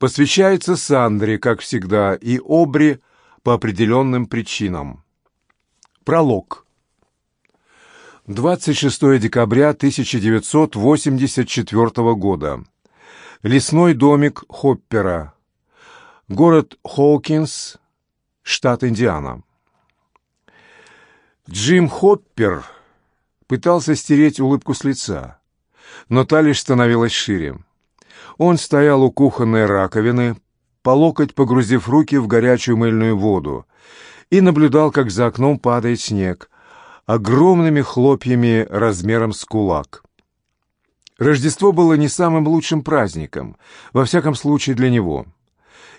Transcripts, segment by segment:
посвящается Сандре, как всегда, и Обри по определенным причинам. Пролог. 26 декабря 1984 года. Лесной домик Хоппера. Город Хоукинс, штат Индиана. Джим Хоппер пытался стереть улыбку с лица, но та лишь становилась шире. Он стоял у кухонной раковины, по локоть погрузив руки в горячую мыльную воду, и наблюдал, как за окном падает снег, огромными хлопьями размером с кулак. Рождество было не самым лучшим праздником, во всяком случае для него.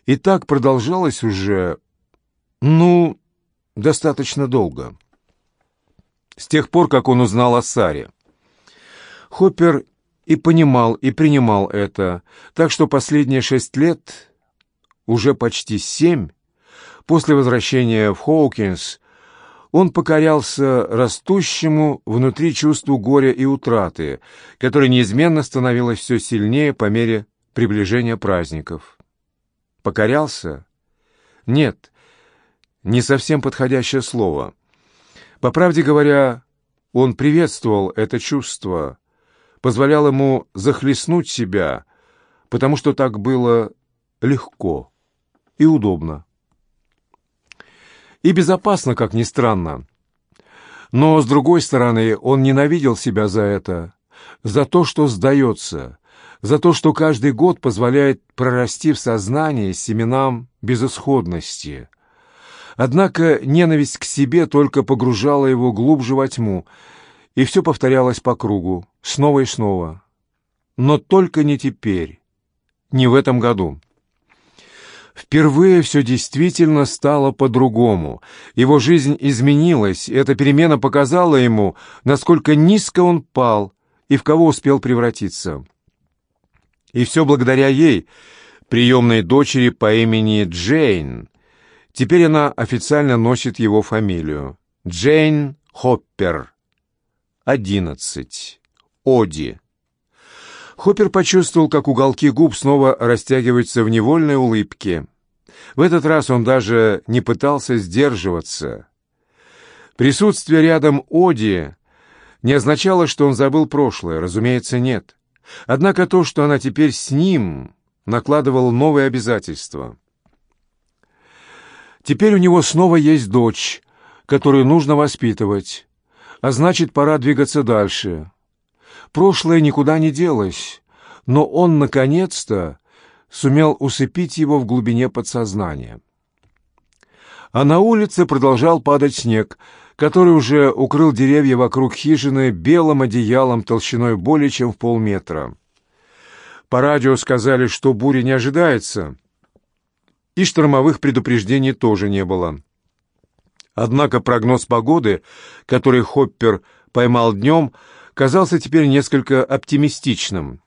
И так продолжалось уже, ну, достаточно долго. С тех пор, как он узнал о Саре. Хоппер и понимал, и принимал это, так что последние шесть лет, уже почти семь, после возвращения в Хоукинс, он покорялся растущему внутри чувству горя и утраты, которое неизменно становилось все сильнее по мере приближения праздников. Покорялся? Нет, не совсем подходящее слово. По правде говоря, он приветствовал это чувство, позволял ему захлестнуть себя, потому что так было легко и удобно и безопасно, как ни странно. Но, с другой стороны, он ненавидел себя за это, за то, что сдается, за то, что каждый год позволяет прорасти в сознании семенам безысходности. Однако ненависть к себе только погружала его глубже во тьму, и все повторялось по кругу, снова и снова. Но только не теперь, не в этом году. Впервые все действительно стало по-другому. Его жизнь изменилась, и эта перемена показала ему, насколько низко он пал и в кого успел превратиться. И все благодаря ей, приемной дочери по имени Джейн. Теперь она официально носит его фамилию. Джейн Хоппер. Одиннадцать. Оди. Хоппер почувствовал, как уголки губ снова растягиваются в невольной улыбке. В этот раз он даже не пытался сдерживаться. Присутствие рядом Оди не означало, что он забыл прошлое, разумеется, нет. Однако то, что она теперь с ним, накладывало новые обязательства. Теперь у него снова есть дочь, которую нужно воспитывать, а значит, пора двигаться дальше. Прошлое никуда не делось, но он, наконец-то, сумел усыпить его в глубине подсознания. А на улице продолжал падать снег, который уже укрыл деревья вокруг хижины белым одеялом толщиной более чем в полметра. По радио сказали, что бури не ожидается, и штормовых предупреждений тоже не было. Однако прогноз погоды, который Хоппер поймал днем, казался теперь несколько оптимистичным.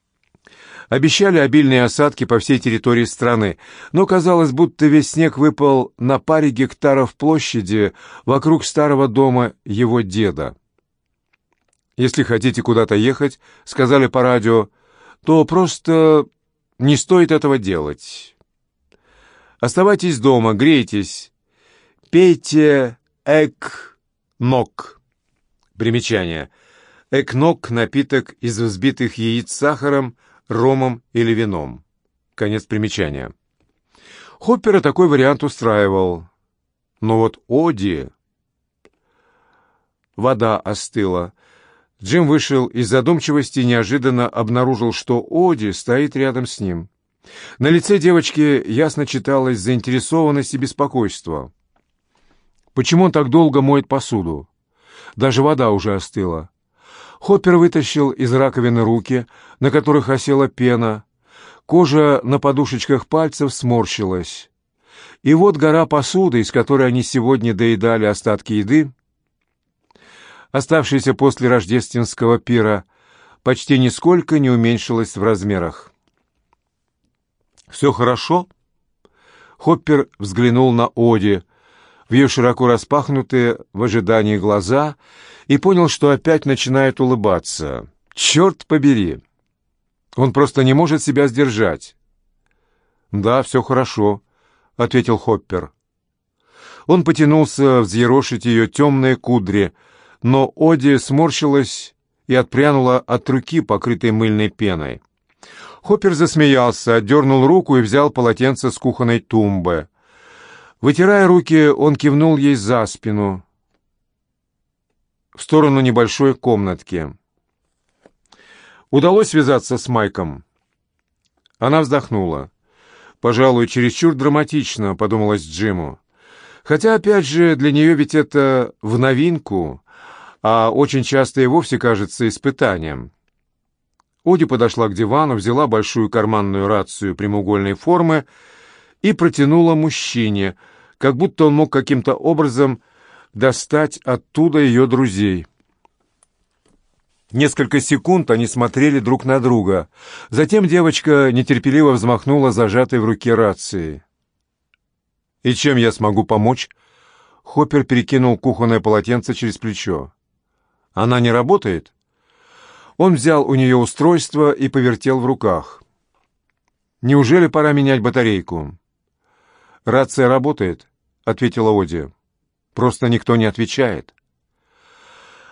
Обещали обильные осадки по всей территории страны, но казалось, будто весь снег выпал на паре гектаров площади вокруг старого дома его деда. «Если хотите куда-то ехать, — сказали по радио, — то просто не стоит этого делать. Оставайтесь дома, грейтесь, пейте эк-нок». Примечание — Экнок – напиток из взбитых яиц с сахаром, ромом или вином. Конец примечания. Хоппера такой вариант устраивал. Но вот Оди... Вода остыла. Джим вышел из задумчивости и неожиданно обнаружил, что Оди стоит рядом с ним. На лице девочки ясно читалась заинтересованность и беспокойство. Почему он так долго моет посуду? Даже вода уже остыла. Хоппер вытащил из раковины руки, на которых осела пена. Кожа на подушечках пальцев сморщилась. И вот гора посуды, из которой они сегодня доедали остатки еды, оставшаяся после рождественского пира, почти нисколько не уменьшилась в размерах. «Все хорошо?» Хоппер взглянул на Оди, в ее широко распахнутые в ожидании глаза и понял, что опять начинает улыбаться. «Черт побери!» Он просто не может себя сдержать. «Да, все хорошо», — ответил Хоппер. Он потянулся взъерошить ее темные кудри, но Оди сморщилась и отпрянула от руки, покрытой мыльной пеной. Хоппер засмеялся, отдернул руку и взял полотенце с кухонной тумбы. Вытирая руки, он кивнул ей за спину, в сторону небольшой комнатки. Удалось связаться с Майком. Она вздохнула. «Пожалуй, чересчур драматично», — подумалось Джиму. Хотя, опять же, для нее ведь это в новинку, а очень часто и вовсе кажется испытанием. Оди подошла к дивану, взяла большую карманную рацию прямоугольной формы и протянула мужчине, как будто он мог каким-то образом достать оттуда ее друзей. Несколько секунд они смотрели друг на друга. Затем девочка нетерпеливо взмахнула зажатой в руке рацией. «И чем я смогу помочь?» Хоппер перекинул кухонное полотенце через плечо. «Она не работает?» Он взял у нее устройство и повертел в руках. «Неужели пора менять батарейку?» «Рация работает», — ответила Оди. «Просто никто не отвечает».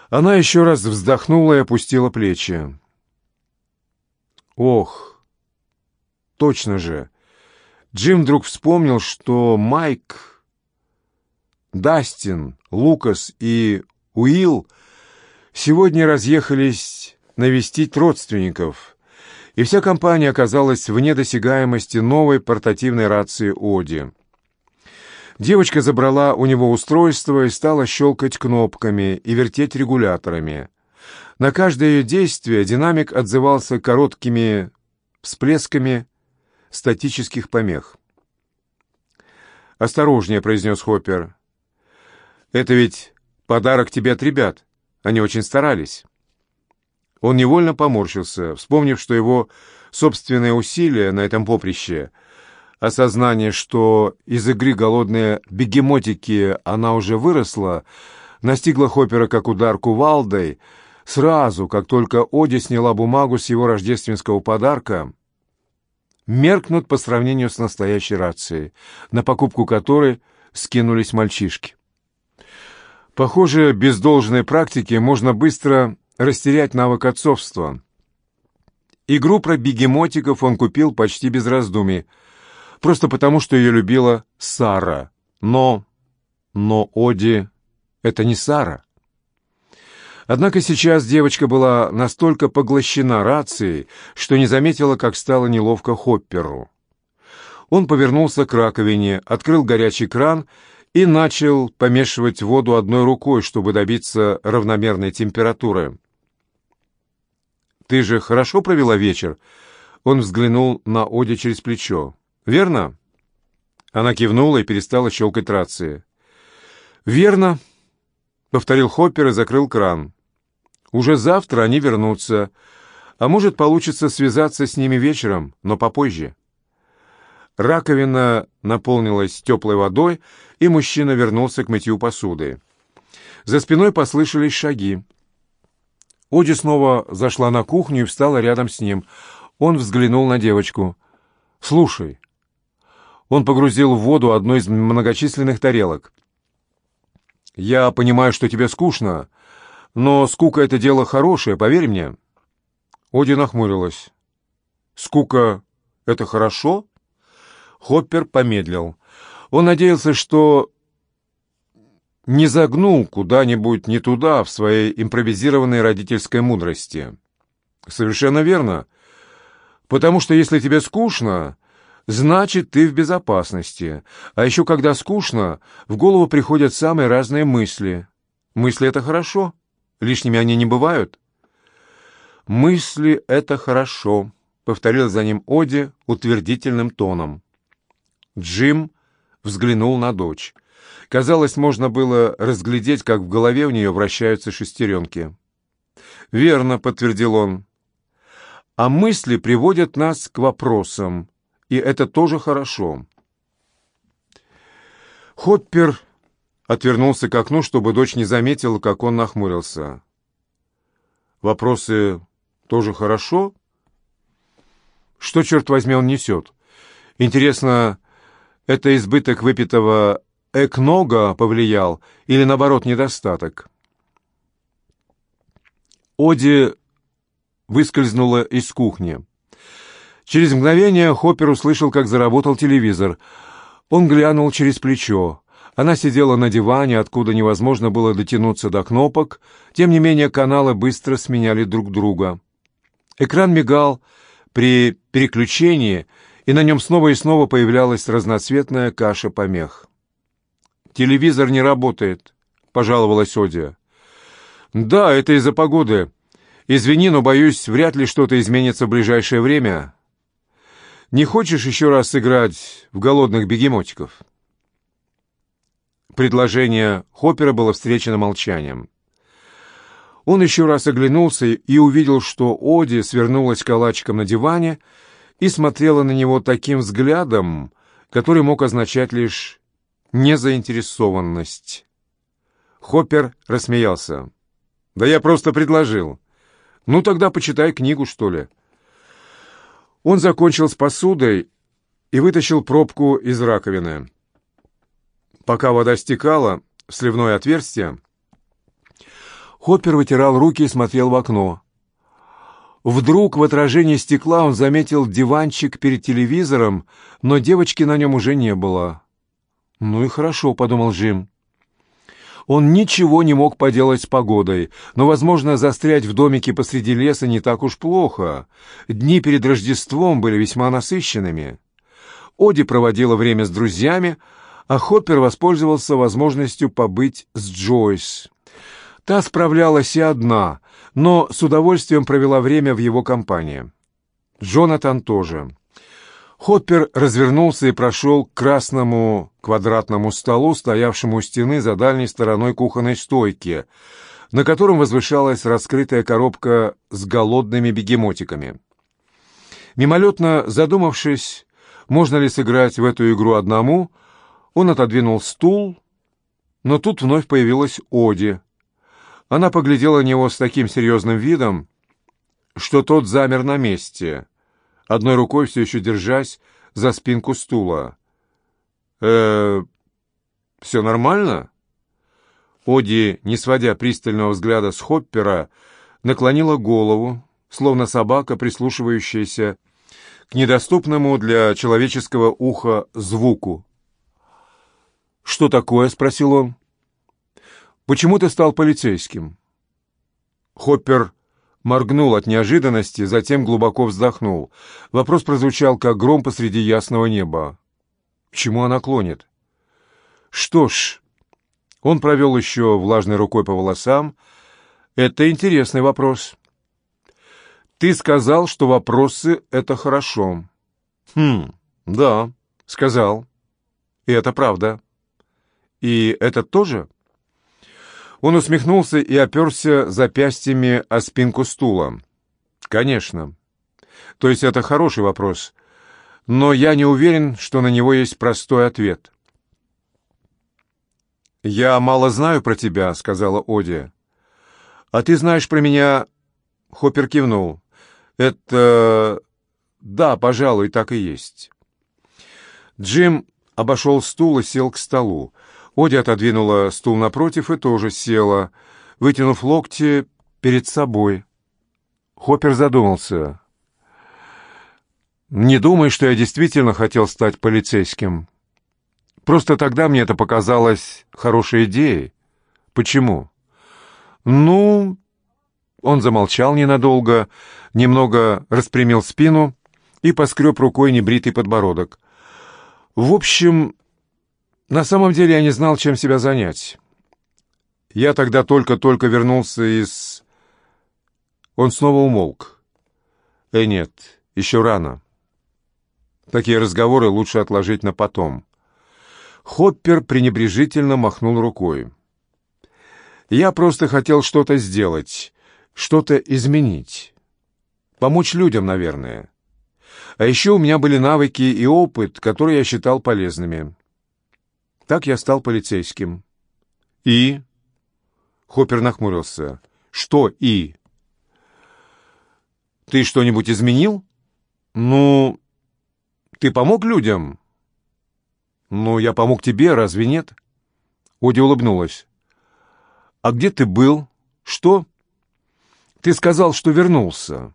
Она еще раз вздохнула и опустила плечи. «Ох, точно же!» Джим вдруг вспомнил, что Майк, Дастин, Лукас и Уилл сегодня разъехались навестить родственников, и вся компания оказалась вне досягаемости новой портативной рации «Оди». Девочка забрала у него устройство и стала щелкать кнопками и вертеть регуляторами. На каждое ее действие динамик отзывался короткими всплесками статических помех. «Осторожнее», — произнес Хоппер. «Это ведь подарок тебе от ребят. Они очень старались». Он невольно поморщился, вспомнив, что его собственные усилия на этом поприще, осознание, что из игры «Голодные бегемотики» она уже выросла, настигла Хоппера как удар кувалдой, сразу, как только Оди сняла бумагу с его рождественского подарка, меркнут по сравнению с настоящей рацией, на покупку которой скинулись мальчишки. Похоже, без должной практики можно быстро растерять навык отцовства. Игру про бегемотиков он купил почти без раздумий, просто потому, что ее любила Сара. Но... но Оди — это не Сара. Однако сейчас девочка была настолько поглощена рацией, что не заметила, как стало неловко Хопперу. Он повернулся к раковине, открыл горячий кран и начал помешивать воду одной рукой, чтобы добиться равномерной температуры. «Ты же хорошо провела вечер?» Он взглянул на Оди через плечо. «Верно?» Она кивнула и перестала щелкать рации. «Верно», повторил Хоппер и закрыл кран. Уже завтра они вернутся, а может, получится связаться с ними вечером, но попозже. Раковина наполнилась теплой водой, и мужчина вернулся к мытью посуды. За спиной послышались шаги. Оди снова зашла на кухню и встала рядом с ним. Он взглянул на девочку. «Слушай». Он погрузил в воду одну из многочисленных тарелок. «Я понимаю, что тебе скучно, но скука — это дело хорошее, поверь мне». Оди нахмурилась. «Скука — это хорошо?» Хоппер помедлил. Он надеялся, что не загнул куда-нибудь не туда в своей импровизированной родительской мудрости. «Совершенно верно. Потому что если тебе скучно, значит, ты в безопасности. А еще, когда скучно, в голову приходят самые разные мысли. Мысли — это хорошо. Лишними они не бывают. «Мысли — это хорошо», — повторил за ним Оди утвердительным тоном. Джим взглянул на дочь. Казалось, можно было разглядеть, как в голове у нее вращаются шестеренки. «Верно», — подтвердил он. «А мысли приводят нас к вопросам, и это тоже хорошо. Хоппер отвернулся к окну, чтобы дочь не заметила, как он нахмурился. Вопросы тоже хорошо? Что, черт возьми, он несет? Интересно, это избыток выпитого экнога повлиял или, наоборот, недостаток? Оди выскользнула из кухни. Через мгновение Хоппер услышал, как заработал телевизор. Он глянул через плечо. Она сидела на диване, откуда невозможно было дотянуться до кнопок. Тем не менее, каналы быстро сменяли друг друга. Экран мигал при переключении, и на нем снова и снова появлялась разноцветная каша помех. «Телевизор не работает», — пожаловалась Одия. «Да, это из-за погоды. Извини, но, боюсь, вряд ли что-то изменится в ближайшее время. Не хочешь еще раз сыграть в голодных бегемотиков?» Предложение Хоппера было встречено молчанием. Он еще раз оглянулся и увидел, что Оди свернулась калачиком на диване и смотрела на него таким взглядом, который мог означать лишь незаинтересованность. Хоппер рассмеялся. «Да я просто предложил. Ну, тогда почитай книгу, что ли». Он закончил с посудой и вытащил пробку из раковины. Пока вода стекала в сливное отверстие, Хоппер вытирал руки и смотрел в окно. Вдруг в отражении стекла он заметил диванчик перед телевизором, но девочки на нем уже не было. «Ну и хорошо», — подумал Джим. Он ничего не мог поделать с погодой, но, возможно, застрять в домике посреди леса не так уж плохо. Дни перед Рождеством были весьма насыщенными. Оди проводила время с друзьями, а Хоппер воспользовался возможностью побыть с Джойс. Та справлялась и одна, но с удовольствием провела время в его компании. Джонатан тоже. Хоппер развернулся и прошел к красному квадратному столу, стоявшему у стены за дальней стороной кухонной стойки, на котором возвышалась раскрытая коробка с голодными бегемотиками. Мимолетно задумавшись, можно ли сыграть в эту игру одному, он отодвинул стул, но тут вновь появилась Оди. Она поглядела на него с таким серьезным видом, что тот замер на месте — одной рукой все еще держась за спинку стула. э все нормально?» Оди, не сводя пристального взгляда с Хоппера, наклонила голову, словно собака, прислушивающаяся к недоступному для человеческого уха звуку. «Что такое?» — спросил он. «Почему ты стал полицейским?» Хоппер моргнул от неожиданности, затем глубоко вздохнул. Вопрос прозвучал, как гром посреди ясного неба. К чему она клонит? Что ж, он провел еще влажной рукой по волосам. Это интересный вопрос. Ты сказал, что вопросы — это хорошо. Хм, да, сказал. И это правда. И это тоже? — он усмехнулся и оперся запястьями о спинку стула. «Конечно. То есть это хороший вопрос, но я не уверен, что на него есть простой ответ». «Я мало знаю про тебя», — сказала Оди. «А ты знаешь про меня...» — Хоппер кивнул. «Это... да, пожалуй, так и есть». Джим обошел стул и сел к столу. Оди отодвинула стул напротив и тоже села, вытянув локти перед собой. Хоппер задумался. «Не думай, что я действительно хотел стать полицейским. Просто тогда мне это показалось хорошей идеей. Почему?» «Ну...» Он замолчал ненадолго, немного распрямил спину и поскреб рукой небритый подбородок. «В общем, на самом деле я не знал, чем себя занять. Я тогда только-только вернулся из... Он снова умолк. Э, нет, еще рано. Такие разговоры лучше отложить на потом. Хоппер пренебрежительно махнул рукой. Я просто хотел что-то сделать, что-то изменить. Помочь людям, наверное. А еще у меня были навыки и опыт, которые я считал полезными. Так я стал полицейским. И? Хоппер нахмурился. Что и? Ты что-нибудь изменил? Ну, Ты помог людям?» «Ну, я помог тебе, разве нет?» Оди улыбнулась. «А где ты был? Что?» «Ты сказал, что вернулся».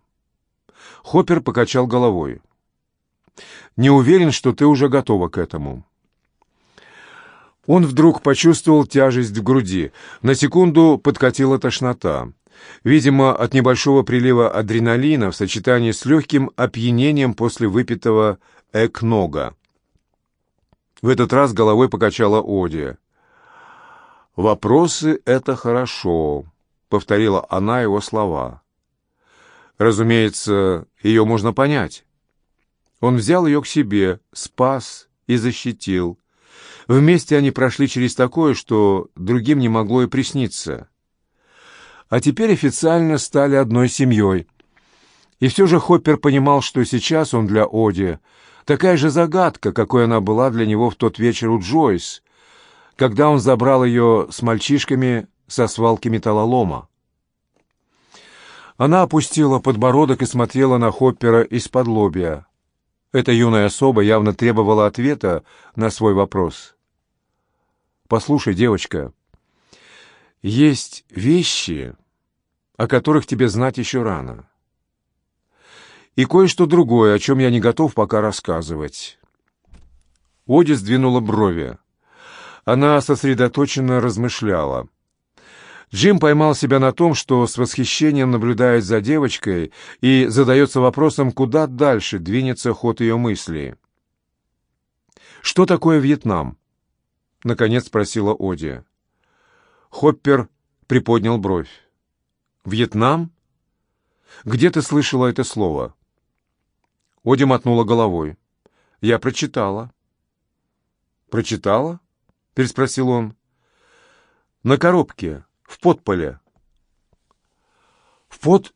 Хоппер покачал головой. «Не уверен, что ты уже готова к этому». Он вдруг почувствовал тяжесть в груди. На секунду подкатила тошнота. Видимо, от небольшого прилива адреналина в сочетании с легким опьянением после выпитого экнога. В этот раз головой покачала Оди. «Вопросы — это хорошо», — повторила она его слова. Разумеется, ее можно понять. Он взял ее к себе, спас и защитил. Вместе они прошли через такое, что другим не могло и присниться. А теперь официально стали одной семьей. И все же Хоппер понимал, что сейчас он для Оди такая же загадка, какой она была для него в тот вечер у Джойс, когда он забрал ее с мальчишками со свалки металлолома. Она опустила подбородок и смотрела на Хоппера из-под лобья. Эта юная особа явно требовала ответа на свой вопрос. «Послушай, девочка, есть вещи, о которых тебе знать еще рано. И кое-что другое, о чем я не готов пока рассказывать». Оди сдвинула брови. Она сосредоточенно размышляла. Джим поймал себя на том, что с восхищением наблюдает за девочкой и задается вопросом, куда дальше двинется ход ее мысли. «Что такое Вьетнам?» — наконец спросила Оди. Хоппер приподнял бровь. «Вьетнам? Где ты слышала это слово?» Оди мотнула головой. «Я прочитала». «Прочитала?» — переспросил он. «На коробке, в подполе». «В под...»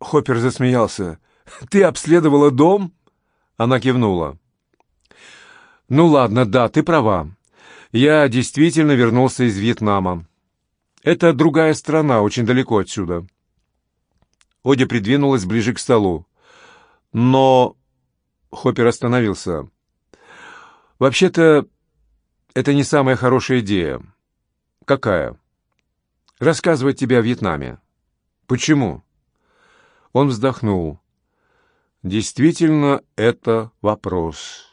Хоппер засмеялся. «Ты обследовала дом?» Она кивнула. «Ну ладно, да, ты права. Я действительно вернулся из Вьетнама. Это другая страна, очень далеко отсюда». Оди придвинулась ближе к столу. «Но...» Хоппер остановился. «Вообще-то, это не самая хорошая идея. Какая? Рассказывать тебе о Вьетнаме. Почему? Он вздохнул. Действительно, это вопрос.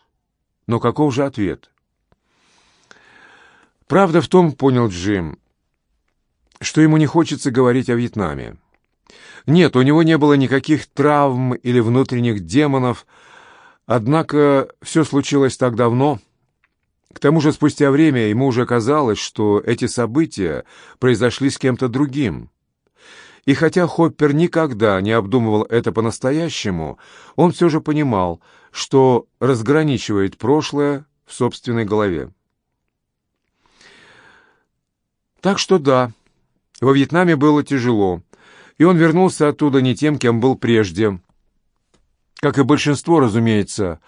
Но каков же ответ? Правда в том, понял Джим, что ему не хочется говорить о Вьетнаме. Нет, у него не было никаких травм или внутренних демонов, однако все случилось так давно — к тому же спустя время ему уже казалось, что эти события произошли с кем-то другим. И хотя Хоппер никогда не обдумывал это по-настоящему, он все же понимал, что разграничивает прошлое в собственной голове. Так что да, во Вьетнаме было тяжело, и он вернулся оттуда не тем, кем был прежде. Как и большинство, разумеется.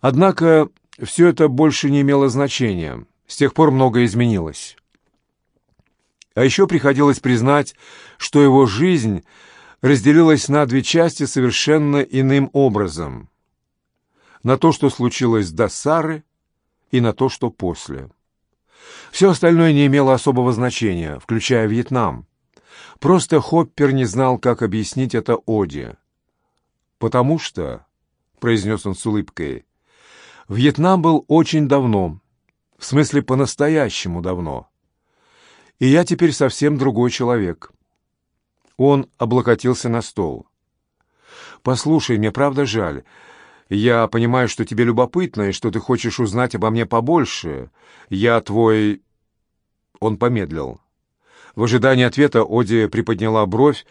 Однако все это больше не имело значения. С тех пор многое изменилось. А еще приходилось признать, что его жизнь разделилась на две части совершенно иным образом. На то, что случилось до Сары, и на то, что после. Все остальное не имело особого значения, включая Вьетнам. Просто Хоппер не знал, как объяснить это Оди. «Потому что», — произнес он с улыбкой, Вьетнам был очень давно, в смысле по-настоящему давно. И я теперь совсем другой человек. Он облокотился на стол. «Послушай, мне правда жаль. Я понимаю, что тебе любопытно и что ты хочешь узнать обо мне побольше. Я твой...» Он помедлил. В ожидании ответа Оди приподняла бровь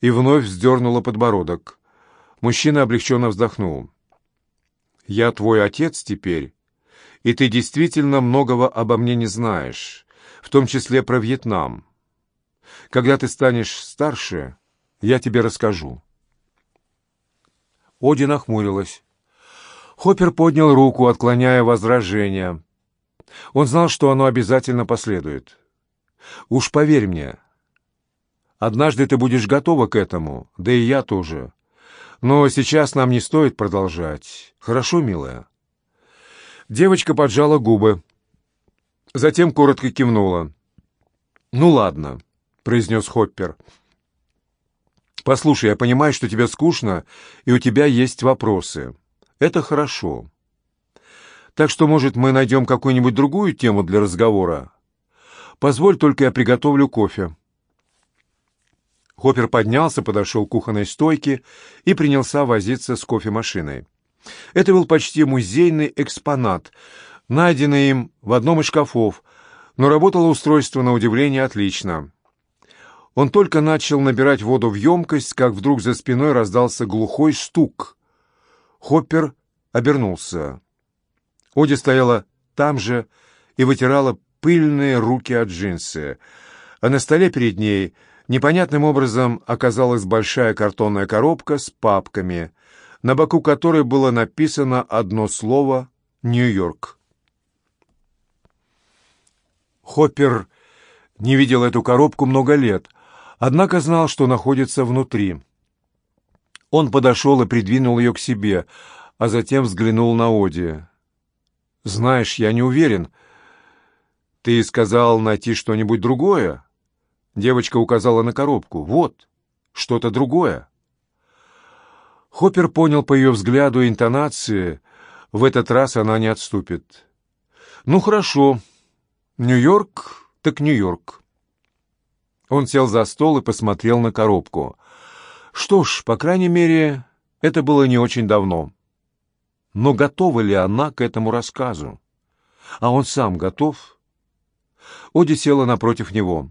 и вновь вздернула подбородок. Мужчина облегченно вздохнул. Я твой отец теперь, и ты действительно многого обо мне не знаешь, в том числе про Вьетнам. Когда ты станешь старше, я тебе расскажу». Оди нахмурилась. Хоппер поднял руку, отклоняя возражение. Он знал, что оно обязательно последует. «Уж поверь мне, однажды ты будешь готова к этому, да и я тоже. Но сейчас нам не стоит продолжать. Хорошо, милая?» Девочка поджала губы. Затем коротко кивнула. «Ну ладно», — произнес Хоппер. «Послушай, я понимаю, что тебе скучно, и у тебя есть вопросы. Это хорошо. Так что, может, мы найдем какую-нибудь другую тему для разговора? Позволь только я приготовлю кофе». Хоппер поднялся, подошел к кухонной стойке и принялся возиться с кофемашиной. Это был почти музейный экспонат, найденный им в одном из шкафов, но работало устройство на удивление отлично. Он только начал набирать воду в емкость, как вдруг за спиной раздался глухой стук. Хоппер обернулся. Оди стояла там же и вытирала пыльные руки от джинсы, а на столе перед ней непонятным образом оказалась большая картонная коробка с папками, на боку которой было написано одно слово «Нью-Йорк». Хоппер не видел эту коробку много лет, однако знал, что находится внутри. Он подошел и придвинул ее к себе, а затем взглянул на Оди. «Знаешь, я не уверен. Ты сказал найти что-нибудь другое?» Девочка указала на коробку. «Вот, что-то другое». Хоппер понял по ее взгляду и интонации, в этот раз она не отступит. «Ну, хорошо. Нью-Йорк, так Нью-Йорк». Он сел за стол и посмотрел на коробку. Что ж, по крайней мере, это было не очень давно. Но готова ли она к этому рассказу? А он сам готов? Оди села напротив него.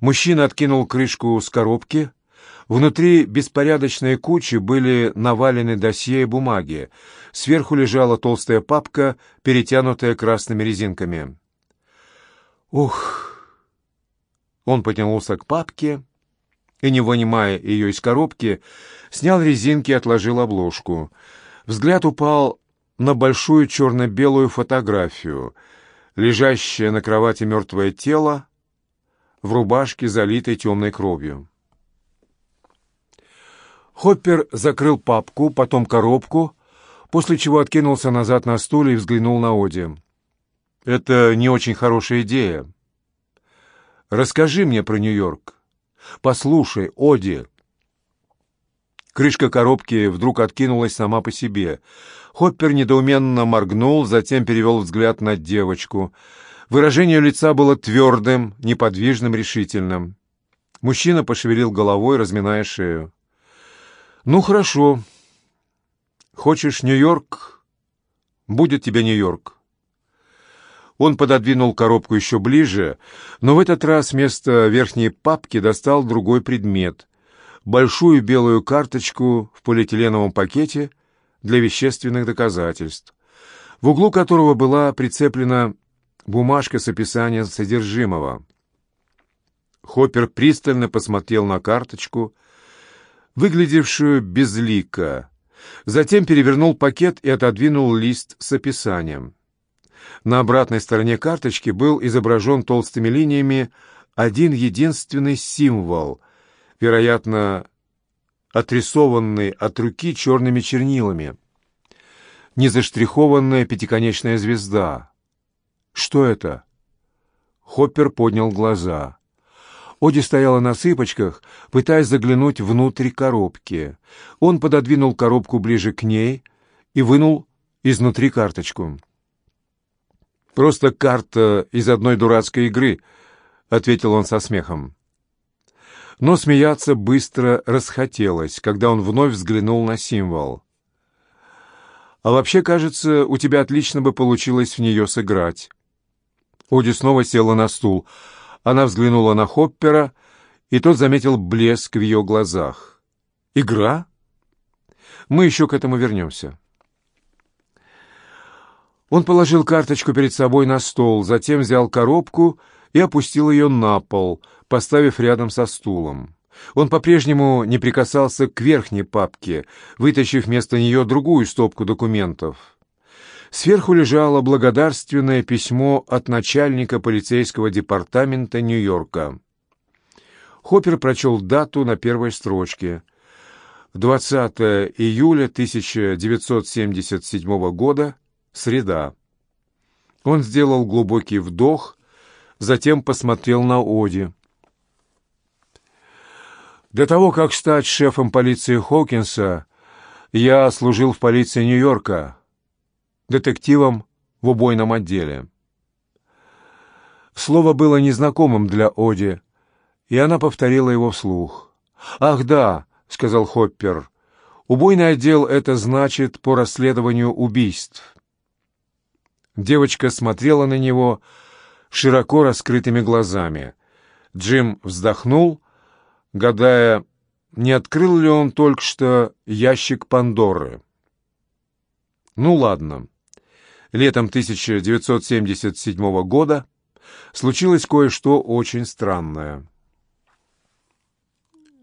Мужчина откинул крышку с коробки — Внутри беспорядочной кучи были навалены досье и бумаги. Сверху лежала толстая папка, перетянутая красными резинками. «Ух!» Он потянулся к папке и, не вынимая ее из коробки, снял резинки и отложил обложку. Взгляд упал на большую черно-белую фотографию, лежащее на кровати мертвое тело в рубашке, залитой темной кровью. Хоппер закрыл папку, потом коробку, после чего откинулся назад на стуле и взглянул на Оди. «Это не очень хорошая идея. Расскажи мне про Нью-Йорк. Послушай, Оди». Крышка коробки вдруг откинулась сама по себе. Хоппер недоуменно моргнул, затем перевел взгляд на девочку. Выражение лица было твердым, неподвижным, решительным. Мужчина пошевелил головой, разминая шею. «Ну, хорошо. Хочешь Нью-Йорк? Будет тебе Нью-Йорк». Он пододвинул коробку еще ближе, но в этот раз вместо верхней папки достал другой предмет — большую белую карточку в полиэтиленовом пакете для вещественных доказательств, в углу которого была прицеплена бумажка с описанием содержимого. Хоппер пристально посмотрел на карточку — выглядевшую безлико. Затем перевернул пакет и отодвинул лист с описанием. На обратной стороне карточки был изображен толстыми линиями один единственный символ, вероятно, отрисованный от руки черными чернилами. Незаштрихованная пятиконечная звезда. Что это? Хоппер поднял глаза. Оди стояла на цыпочках, пытаясь заглянуть внутрь коробки. Он пододвинул коробку ближе к ней и вынул изнутри карточку. «Просто карта из одной дурацкой игры», — ответил он со смехом. Но смеяться быстро расхотелось, когда он вновь взглянул на символ. «А вообще, кажется, у тебя отлично бы получилось в нее сыграть». Оди снова села на стул — она взглянула на Хоппера, и тот заметил блеск в ее глазах. «Игра? Мы еще к этому вернемся». Он положил карточку перед собой на стол, затем взял коробку и опустил ее на пол, поставив рядом со стулом. Он по-прежнему не прикасался к верхней папке, вытащив вместо нее другую стопку документов. Сверху лежало благодарственное письмо от начальника полицейского департамента Нью-Йорка. Хоппер прочел дату на первой строчке. 20 июля 1977 года, среда. Он сделал глубокий вдох, затем посмотрел на Оди. До того, как стать шефом полиции Хокинса, я служил в полиции Нью-Йорка, детективом в убойном отделе. Слово было незнакомым для Оди, и она повторила его вслух. «Ах, да», — сказал Хоппер, — «убойный отдел — это значит по расследованию убийств». Девочка смотрела на него широко раскрытыми глазами. Джим вздохнул, гадая, не открыл ли он только что ящик Пандоры. Ну ладно. Летом 1977 года случилось кое-что очень странное.